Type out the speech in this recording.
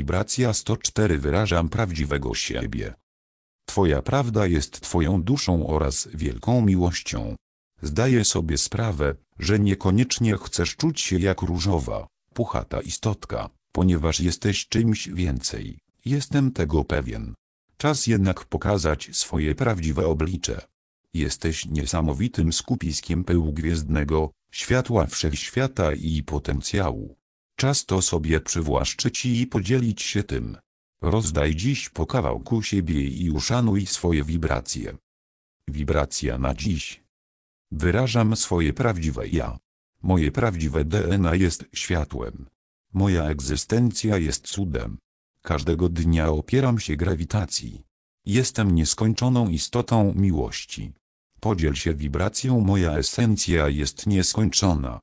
Wibracja 104 Wyrażam prawdziwego siebie. Twoja prawda jest Twoją duszą oraz wielką miłością. Zdaję sobie sprawę, że niekoniecznie chcesz czuć się jak różowa, puchata istotka, ponieważ jesteś czymś więcej. Jestem tego pewien. Czas jednak pokazać swoje prawdziwe oblicze. Jesteś niesamowitym skupiskiem pyłu gwiezdnego, światła wszechświata i potencjału. Czas to sobie przywłaszczyć i podzielić się tym. Rozdaj dziś po kawałku siebie i uszanuj swoje wibracje. Wibracja na dziś. Wyrażam swoje prawdziwe ja. Moje prawdziwe DNA jest światłem. Moja egzystencja jest cudem. Każdego dnia opieram się grawitacji. Jestem nieskończoną istotą miłości. Podziel się wibracją moja esencja jest nieskończona.